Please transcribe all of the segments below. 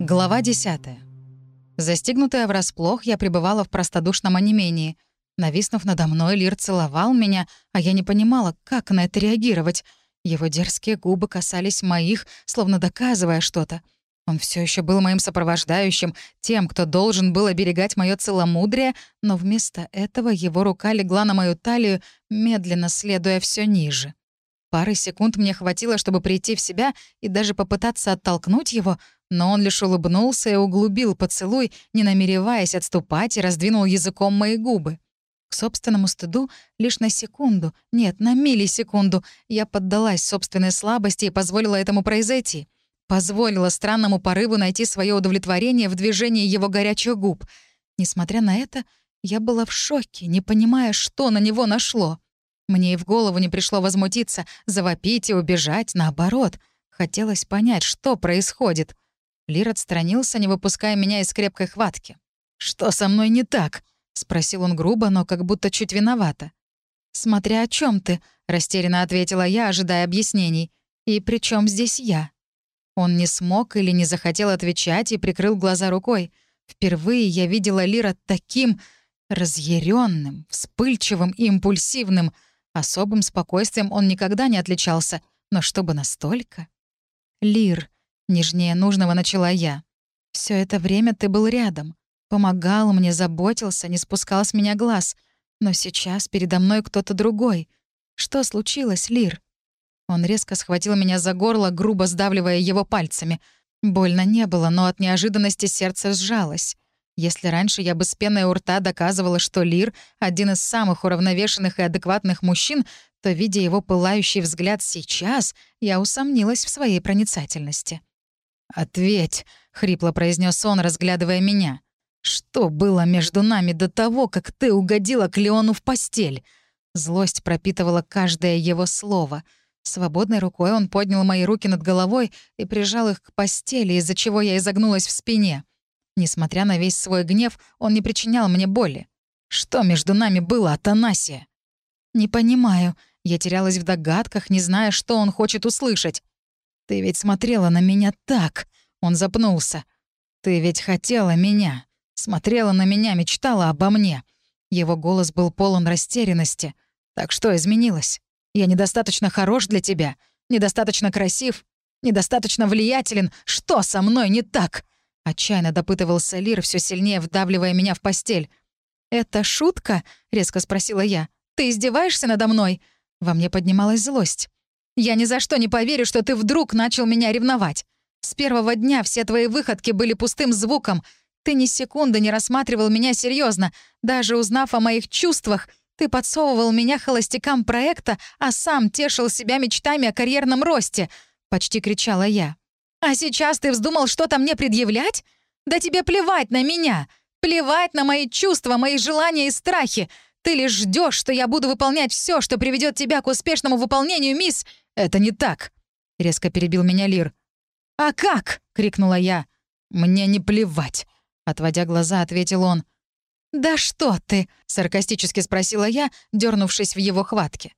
Глава 10. Застигнутая врасплох, я пребывала в простодушном онемении. Нависнув надо мной, Лир целовал меня, а я не понимала, как на это реагировать. Его дерзкие губы касались моих, словно доказывая что-то. Он все еще был моим сопровождающим, тем, кто должен был оберегать мое целомудрие, но вместо этого его рука легла на мою талию, медленно следуя все ниже. Пары секунд мне хватило, чтобы прийти в себя и даже попытаться оттолкнуть его, но он лишь улыбнулся и углубил поцелуй, не намереваясь отступать, и раздвинул языком мои губы. К собственному стыду лишь на секунду, нет, на миллисекунду, я поддалась собственной слабости и позволила этому произойти. Позволила странному порыву найти свое удовлетворение в движении его горячих губ. Несмотря на это, я была в шоке, не понимая, что на него нашло. Мне и в голову не пришло возмутиться, завопить и убежать, наоборот. Хотелось понять, что происходит. Лир отстранился, не выпуская меня из крепкой хватки. «Что со мной не так?» — спросил он грубо, но как будто чуть виновато. «Смотря о чем ты», — растерянно ответила я, ожидая объяснений. «И при чем здесь я?» Он не смог или не захотел отвечать и прикрыл глаза рукой. Впервые я видела Лира таким разъяренным, вспыльчивым и импульсивным — Особым спокойствием он никогда не отличался, но чтобы настолько... «Лир», — нежнее нужного начала я. Все это время ты был рядом. Помогал мне, заботился, не спускал с меня глаз. Но сейчас передо мной кто-то другой. Что случилось, Лир?» Он резко схватил меня за горло, грубо сдавливая его пальцами. Больно не было, но от неожиданности сердце сжалось. Если раньше я бы с пеной у рта доказывала, что Лир — один из самых уравновешенных и адекватных мужчин, то, видя его пылающий взгляд сейчас, я усомнилась в своей проницательности. «Ответь», — хрипло произнес он, разглядывая меня. «Что было между нами до того, как ты угодила к Леону в постель?» Злость пропитывала каждое его слово. Свободной рукой он поднял мои руки над головой и прижал их к постели, из-за чего я изогнулась в спине. Несмотря на весь свой гнев, он не причинял мне боли. Что между нами было, Атанасия? «Не понимаю». Я терялась в догадках, не зная, что он хочет услышать. «Ты ведь смотрела на меня так!» Он запнулся. «Ты ведь хотела меня. Смотрела на меня, мечтала обо мне». Его голос был полон растерянности. «Так что изменилось? Я недостаточно хорош для тебя? Недостаточно красив? Недостаточно влиятелен? Что со мной не так?» Отчаянно допытывался Лир, все сильнее вдавливая меня в постель. «Это шутка?» — резко спросила я. «Ты издеваешься надо мной?» Во мне поднималась злость. «Я ни за что не поверю, что ты вдруг начал меня ревновать. С первого дня все твои выходки были пустым звуком. Ты ни секунды не рассматривал меня серьезно. Даже узнав о моих чувствах, ты подсовывал меня холостякам проекта, а сам тешил себя мечтами о карьерном росте», — почти кричала я. А сейчас ты вздумал что-то мне предъявлять? Да тебе плевать на меня! Плевать на мои чувства, мои желания и страхи! Ты лишь ждешь, что я буду выполнять все, что приведет тебя к успешному выполнению, мисс... Это не так!» — резко перебил меня Лир. «А как?» — крикнула я. «Мне не плевать!» — отводя глаза, ответил он. «Да что ты!» — саркастически спросила я, дернувшись в его хватке.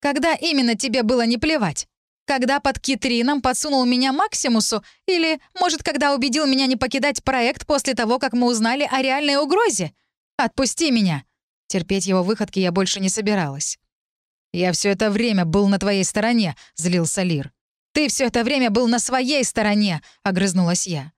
«Когда именно тебе было не плевать? Когда под Китрином подсунул меня Максимусу? Или, может, когда убедил меня не покидать проект после того, как мы узнали о реальной угрозе? Отпусти меня!» Терпеть его выходки я больше не собиралась. «Я все это время был на твоей стороне», — злился Лир. «Ты все это время был на своей стороне», — огрызнулась я.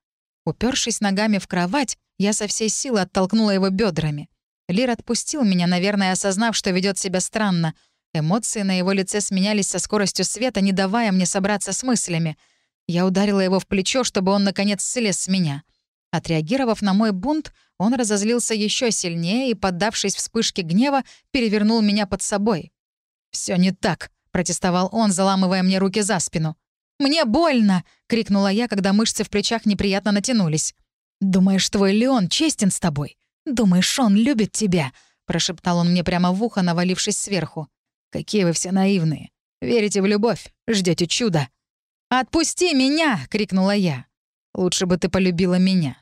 Упершись ногами в кровать, я со всей силы оттолкнула его бедрами. Лир отпустил меня, наверное, осознав, что ведет себя странно — Эмоции на его лице сменялись со скоростью света, не давая мне собраться с мыслями. Я ударила его в плечо, чтобы он, наконец, слез с меня. Отреагировав на мой бунт, он разозлился еще сильнее и, поддавшись вспышке гнева, перевернул меня под собой. Все не так», — протестовал он, заламывая мне руки за спину. «Мне больно!» — крикнула я, когда мышцы в плечах неприятно натянулись. «Думаешь, твой Леон честен с тобой? Думаешь, он любит тебя?» — прошептал он мне прямо в ухо, навалившись сверху. Какие вы все наивные. Верите в любовь, ждете чуда. «Отпусти меня!» — крикнула я. «Лучше бы ты полюбила меня».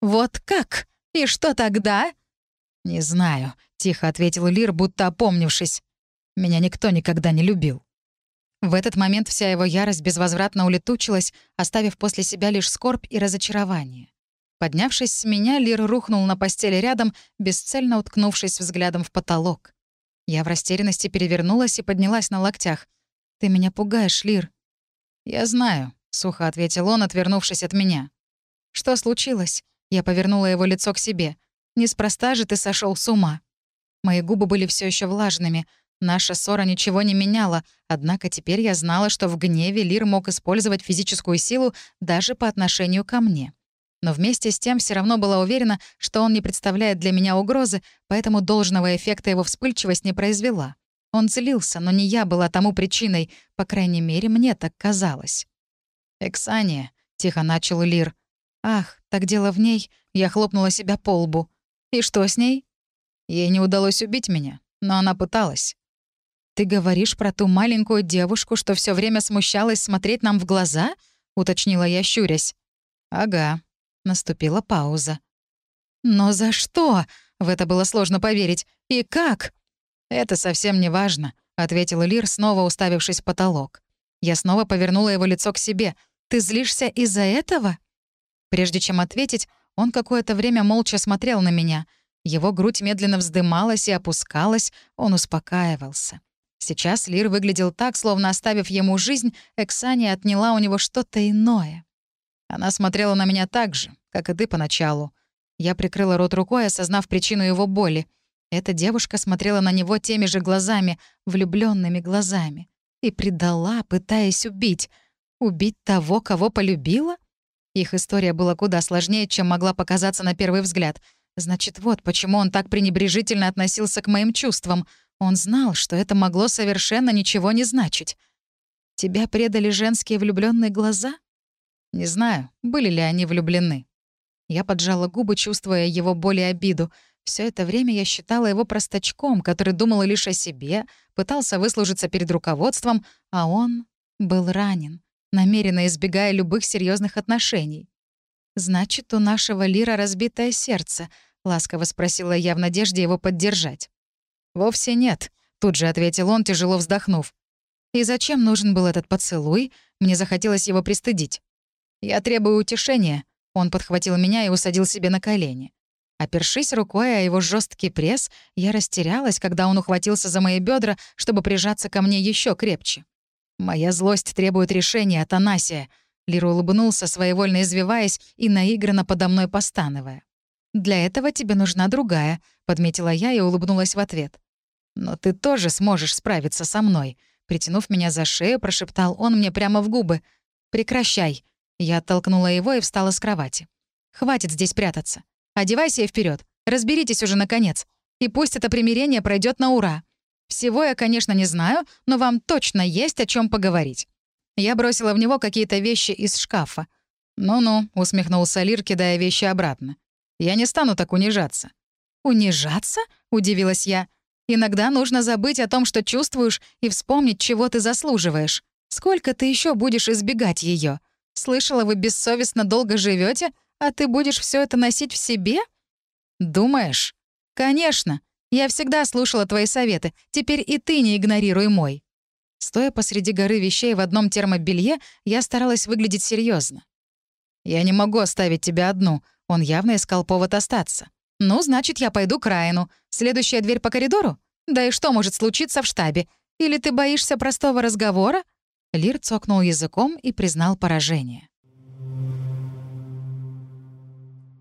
«Вот как? И что тогда?» «Не знаю», — тихо ответил Лир, будто опомнившись. «Меня никто никогда не любил». В этот момент вся его ярость безвозвратно улетучилась, оставив после себя лишь скорбь и разочарование. Поднявшись с меня, Лир рухнул на постели рядом, бесцельно уткнувшись взглядом в потолок. Я в растерянности перевернулась и поднялась на локтях. «Ты меня пугаешь, Лир». «Я знаю», — сухо ответил он, отвернувшись от меня. «Что случилось?» Я повернула его лицо к себе. «Неспроста же ты сошел с ума». Мои губы были все еще влажными. Наша ссора ничего не меняла, однако теперь я знала, что в гневе Лир мог использовать физическую силу даже по отношению ко мне. Но вместе с тем все равно была уверена, что он не представляет для меня угрозы, поэтому должного эффекта его вспыльчивость не произвела. Он злился, но не я была тому причиной, по крайней мере, мне так казалось. «Эксания», — тихо начал Лир. «Ах, так дело в ней», — я хлопнула себя по лбу. «И что с ней?» Ей не удалось убить меня, но она пыталась. «Ты говоришь про ту маленькую девушку, что все время смущалась смотреть нам в глаза?» — уточнила я, щурясь. «Ага». Наступила пауза. «Но за что?» — в это было сложно поверить. «И как?» «Это совсем не важно», — ответил Лир, снова уставившись в потолок. Я снова повернула его лицо к себе. «Ты злишься из-за этого?» Прежде чем ответить, он какое-то время молча смотрел на меня. Его грудь медленно вздымалась и опускалась, он успокаивался. Сейчас Лир выглядел так, словно оставив ему жизнь, Эксания отняла у него что-то иное. Она смотрела на меня так же, как и ты поначалу. Я прикрыла рот рукой, осознав причину его боли. Эта девушка смотрела на него теми же глазами, влюбленными глазами, и предала, пытаясь убить. Убить того, кого полюбила? Их история была куда сложнее, чем могла показаться на первый взгляд. Значит, вот почему он так пренебрежительно относился к моим чувствам — он знал, что это могло совершенно ничего не значить. «Тебя предали женские влюбленные глаза?» «Не знаю, были ли они влюблены». Я поджала губы, чувствуя его боль и обиду. Все это время я считала его простачком, который думал лишь о себе, пытался выслужиться перед руководством, а он был ранен, намеренно избегая любых серьезных отношений. «Значит, у нашего Лира разбитое сердце», — ласково спросила я в надежде его поддержать. «Вовсе нет», — тут же ответил он, тяжело вздохнув. «И зачем нужен был этот поцелуй? Мне захотелось его пристыдить». «Я требую утешения», — он подхватил меня и усадил себе на колени. Опершись рукой о его жесткий пресс, я растерялась, когда он ухватился за мои бедра, чтобы прижаться ко мне еще крепче. «Моя злость требует решения, Атанасия», — Лира улыбнулся, своевольно извиваясь и наигранно подо мной постановая. «Для этого тебе нужна другая», — подметила я и улыбнулась в ответ. «Но ты тоже сможешь справиться со мной», — притянув меня за шею, прошептал он мне прямо в губы. «Прекращай». Я оттолкнула его и встала с кровати. «Хватит здесь прятаться. Одевайся и вперед. Разберитесь уже, наконец. И пусть это примирение пройдет на ура. Всего я, конечно, не знаю, но вам точно есть о чем поговорить». Я бросила в него какие-то вещи из шкафа. «Ну-ну», — усмехнулся Лир, кидая вещи обратно. Я не стану так унижаться». «Унижаться?» — удивилась я. «Иногда нужно забыть о том, что чувствуешь, и вспомнить, чего ты заслуживаешь. Сколько ты еще будешь избегать ее? Слышала, вы бессовестно долго живете, а ты будешь все это носить в себе?» «Думаешь?» «Конечно. Я всегда слушала твои советы. Теперь и ты не игнорируй мой». Стоя посреди горы вещей в одном термобелье, я старалась выглядеть серьезно. «Я не могу оставить тебя одну», он явно искал повод остаться. «Ну, значит, я пойду к Райану. Следующая дверь по коридору? Да и что может случиться в штабе? Или ты боишься простого разговора?» Лир цокнул языком и признал поражение.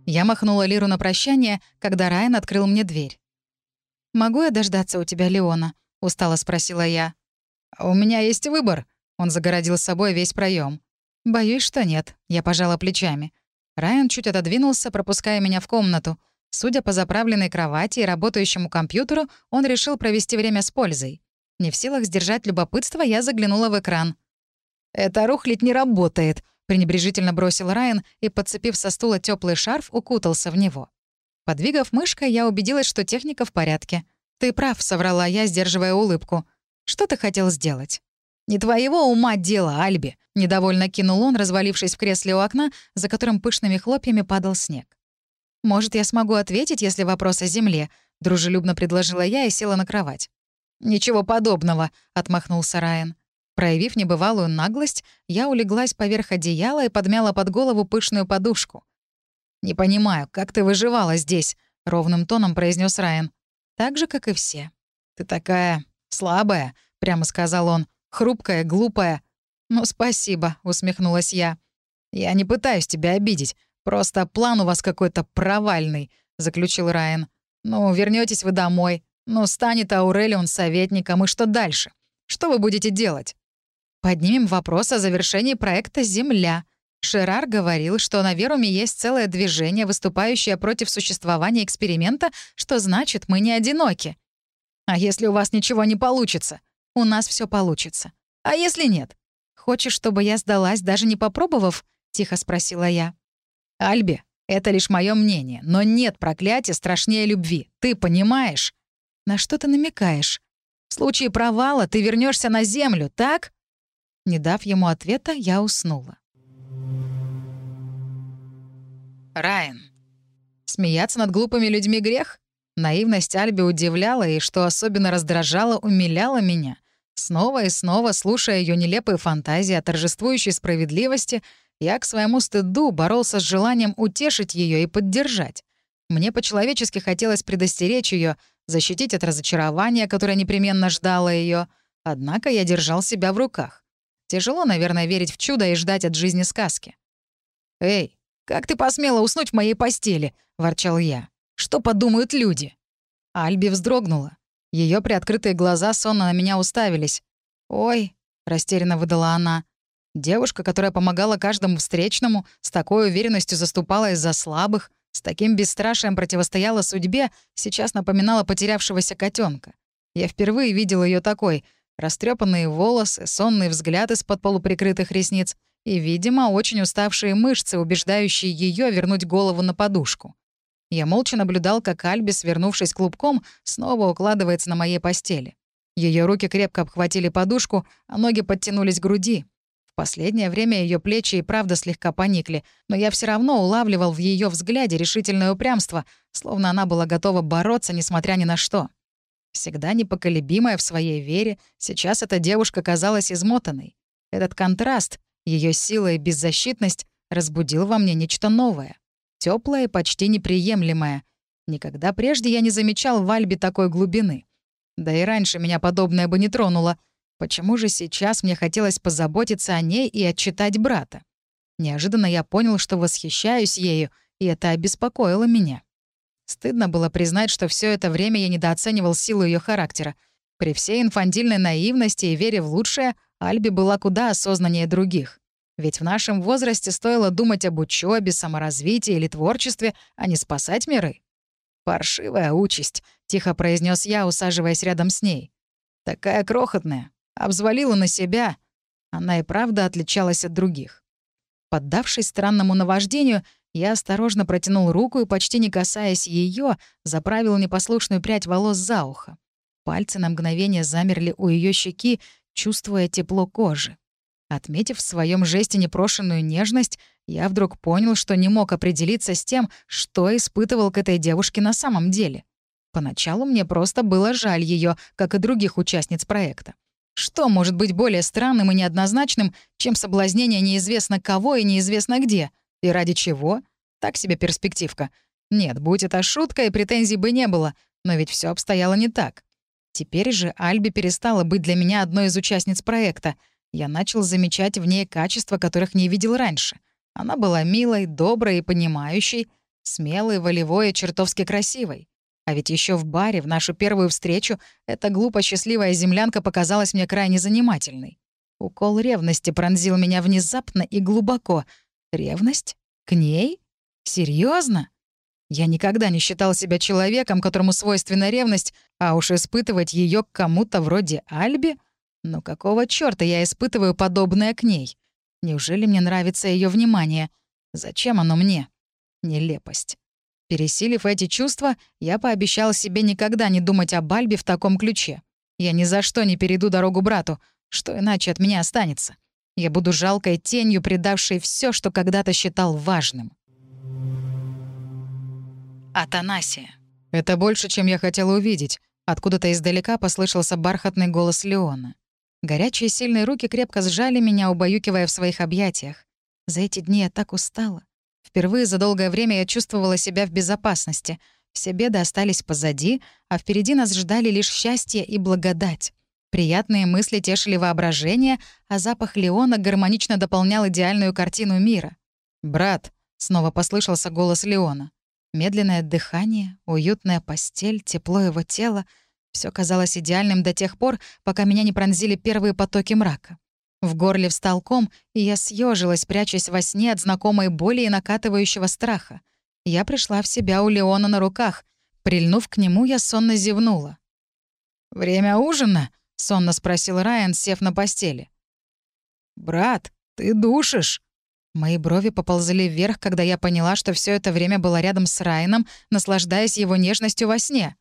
Я махнула Лиру на прощание, когда Райан открыл мне дверь. «Могу я дождаться у тебя Леона?» — устало спросила я. «У меня есть выбор», — он загородил собой весь проем. «Боюсь, что нет», — я пожала плечами. Райан чуть отодвинулся, пропуская меня в комнату. Судя по заправленной кровати и работающему компьютеру, он решил провести время с пользой. Не в силах сдержать любопытство, я заглянула в экран. «Это рухлить не работает», — пренебрежительно бросил Райан и, подцепив со стула теплый шарф, укутался в него. Подвигав мышкой, я убедилась, что техника в порядке. «Ты прав», — соврала я, сдерживая улыбку. «Что ты хотел сделать?» «Не твоего ума дело, Альби», — недовольно кинул он, развалившись в кресле у окна, за которым пышными хлопьями падал снег. «Может, я смогу ответить, если вопрос о земле?» — дружелюбно предложила я и села на кровать. «Ничего подобного», — отмахнулся Райан. Проявив небывалую наглость, я улеглась поверх одеяла и подмяла под голову пышную подушку. «Не понимаю, как ты выживала здесь?» — ровным тоном произнес Райан. «Так же, как и все. Ты такая слабая», — прямо сказал он. «Хрупкая, глупая». «Ну, спасибо», — усмехнулась я. «Я не пытаюсь тебя обидеть. Просто план у вас какой-то провальный», — заключил Райан. «Ну, вернетесь вы домой. Ну, станет Аурелион советником, и что дальше? Что вы будете делать?» Поднимем вопрос о завершении проекта «Земля». Шерар говорил, что на Веруме есть целое движение, выступающее против существования эксперимента, что значит, мы не одиноки. А если у вас ничего не получится? У нас все получится. А если нет? Хочешь, чтобы я сдалась, даже не попробовав? Тихо спросила я. Альби, это лишь мое мнение, но нет проклятия страшнее любви. Ты понимаешь? На что ты намекаешь? В случае провала ты вернешься на Землю, так? Не дав ему ответа, я уснула. Райан. Смеяться над глупыми людьми грех? Наивность Альби удивляла и, что особенно раздражало, умиляла меня. Снова и снова, слушая ее нелепые фантазии о торжествующей справедливости, я к своему стыду боролся с желанием утешить ее и поддержать. Мне по-человечески хотелось предостеречь ее, защитить от разочарования, которое непременно ждало ее. Однако я держал себя в руках. Тяжело, наверное, верить в чудо и ждать от жизни сказки. «Эй, как ты посмела уснуть в моей постели?» — ворчал я. «Что подумают люди?» Альби вздрогнула. Ее приоткрытые глаза сонно на меня уставились. «Ой», — растерянно выдала она. Девушка, которая помогала каждому встречному, с такой уверенностью заступала из-за слабых, с таким бесстрашием противостояла судьбе, сейчас напоминала потерявшегося котенка. Я впервые видел ее такой — Растрепанные волосы, сонный взгляд из-под полуприкрытых ресниц и, видимо, очень уставшие мышцы, убеждающие ее вернуть голову на подушку. Я молча наблюдал, как Альби, свернувшись клубком, снова укладывается на моей постели. Ее руки крепко обхватили подушку, а ноги подтянулись к груди. В последнее время ее плечи и правда слегка поникли, но я все равно улавливал в ее взгляде решительное упрямство, словно она была готова бороться, несмотря ни на что. Всегда непоколебимая в своей вере, сейчас эта девушка казалась измотанной. Этот контраст, ее сила и беззащитность разбудил во мне нечто новое. Теплое и почти неприемлемое. Никогда прежде я не замечал в Альбе такой глубины. Да и раньше меня подобное бы не тронуло. Почему же сейчас мне хотелось позаботиться о ней и отчитать брата? Неожиданно я понял, что восхищаюсь ею, и это обеспокоило меня. Стыдно было признать, что все это время я недооценивал силу ее характера. При всей инфантильной наивности и вере в лучшее Альби была куда осознаннее других. Ведь в нашем возрасте стоило думать об учебе, саморазвитии или творчестве, а не спасать миры. «Паршивая участь», — тихо произнес я, усаживаясь рядом с ней. «Такая крохотная. Обзвалила на себя». Она и правда отличалась от других. Поддавшись странному наваждению, я осторожно протянул руку и, почти не касаясь ее, заправил непослушную прядь волос за ухо. Пальцы на мгновение замерли у ее щеки, чувствуя тепло кожи. Отметив в своем жесте непрошенную нежность, я вдруг понял, что не мог определиться с тем, что испытывал к этой девушке на самом деле. Поначалу мне просто было жаль ее, как и других участниц проекта. Что может быть более странным и неоднозначным, чем соблазнение неизвестно кого и неизвестно где — и ради чего? Так себе перспективка. Нет, будь это шутка, и претензий бы не было, но ведь все обстояло не так. Теперь же Альби перестала быть для меня одной из участниц проекта. Я начал замечать в ней качества, которых не видел раньше. Она была милой, доброй и понимающей, смелой, волевой и чертовски красивой. А ведь еще в баре, в нашу первую встречу, эта глупо счастливая землянка показалась мне крайне занимательной. Укол ревности пронзил меня внезапно и глубоко — Ревность? К ней? Серьезно? Я никогда не считал себя человеком, которому свойственна ревность, а уж испытывать ее к кому-то вроде Альби? Но какого чёрта я испытываю подобное к ней? Неужели мне нравится ее внимание? Зачем оно мне? Нелепость. Пересилив эти чувства, я пообещал себе никогда не думать об Альбе в таком ключе. Я ни за что не перейду дорогу брату, что иначе от меня останется. Я буду жалкой тенью, предавшей все, что когда-то считал важным. Атанасия. «Это больше, чем я хотела увидеть». Откуда-то издалека послышался бархатный голос Леона. Горячие сильные руки крепко сжали меня, убаюкивая в своих объятиях. За эти дни я так устала. Впервые за долгое время я чувствовала себя в безопасности. Все беды остались позади, а впереди нас ждали лишь счастье и благодать. Приятные мысли тешили воображение, а запах Леона гармонично дополнял идеальную картину мира. «Брат», — снова послышался голос Леона. Медленное дыхание, уютная постель, тепло его тела — все казалось идеальным до тех пор, пока меня не пронзили первые потоки мрака. В горле встал ком, и я съежилась, прячась во сне от знакомой боли и накатывающего страха. Я пришла в себя у Леона на руках. Прильнув к нему, я сонно зевнула. «Время ужина?» — сонно спросил Райан, сев на постели. «Брат, ты душишь!» Мои брови поползли вверх, когда я поняла, что все это время была рядом с Райаном, наслаждаясь его нежностью во сне.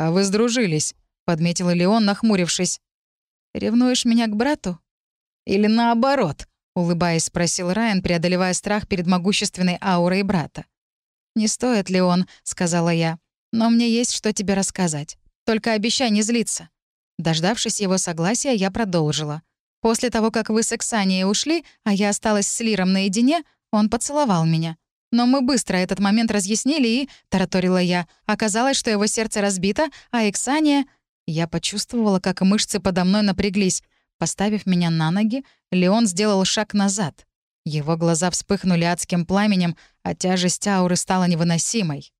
«А вы сдружились», — подметил Леон, нахмурившись. «Ревнуешь меня к брату?» Или наоборот?» — улыбаясь, спросил Райан, преодолевая страх перед могущественной аурой брата. «Не стоит ли он?» — сказала я. «Но мне есть что тебе рассказать. Только обещай не злиться». Дождавшись его согласия, я продолжила. После того, как вы с Эксанией ушли, а я осталась с Лиром наедине, он поцеловал меня. Но мы быстро этот момент разъяснили и, — тараторила я, — оказалось, что его сердце разбито, а Эксания... Я почувствовала, как мышцы подо мной напряглись. Поставив меня на ноги, Леон сделал шаг назад. Его глаза вспыхнули адским пламенем, а тяжесть ауры стала невыносимой.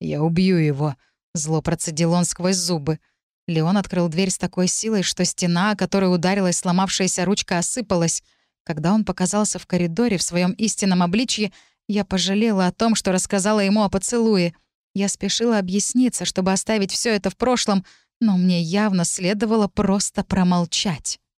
«Я убью его», — зло процедил он сквозь зубы. Леон открыл дверь с такой силой, что стена, о которой ударилась сломавшаяся ручка, осыпалась. Когда он показался в коридоре в своем истинном обличье, я пожалела о том, что рассказала ему о поцелуе. Я спешила объясниться, чтобы оставить все это в прошлом, но мне явно следовало просто промолчать.